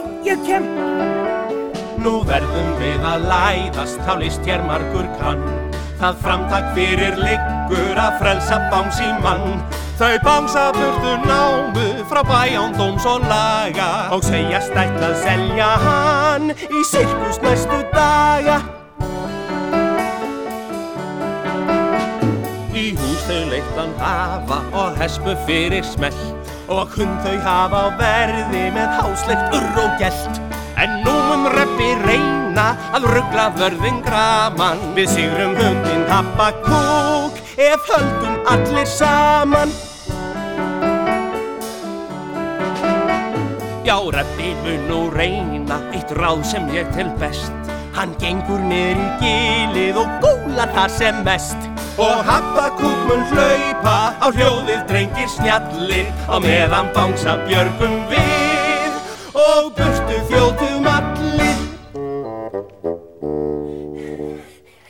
já, ég kem. Nú verðum við að læðast, þá list hér margur kann. Það framtak fyrir liggur að frelsa bánsi mann. Þau bánsa burtu námu frá bæjándóms og laga og segjast ætla að selja hann í sirkus næstu daga. Þau leittan hafa og hespu fyrir smelt og hund þau hafa verði með hásleikt urr og gælt. En nú mun reppi reyna að ruggla vörðin graman. Við sigrum hundin happa kúk ef höldum allir saman. Já, reppi mun nú reyna eitt ráð sem ég til best. Hann gengur niður í gilið og gólar það sem mest Og happa kúk mun hlaupa á hljóðið drengir snjallir Á meðan bánsa björgum við